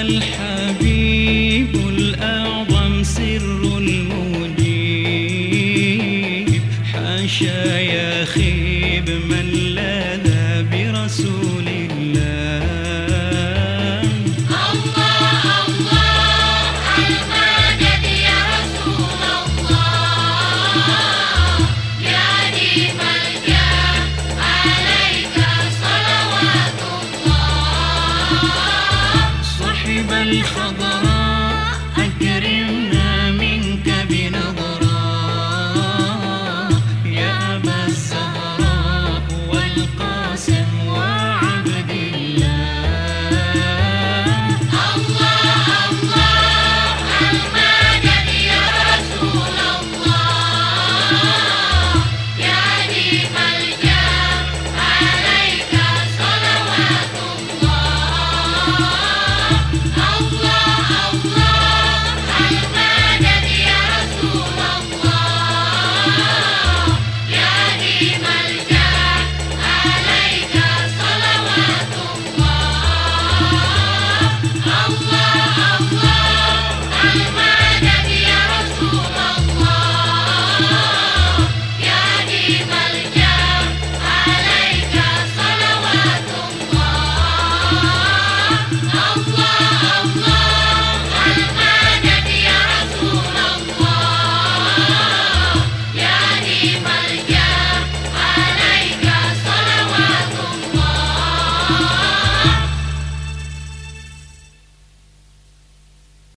الحال. الحضارات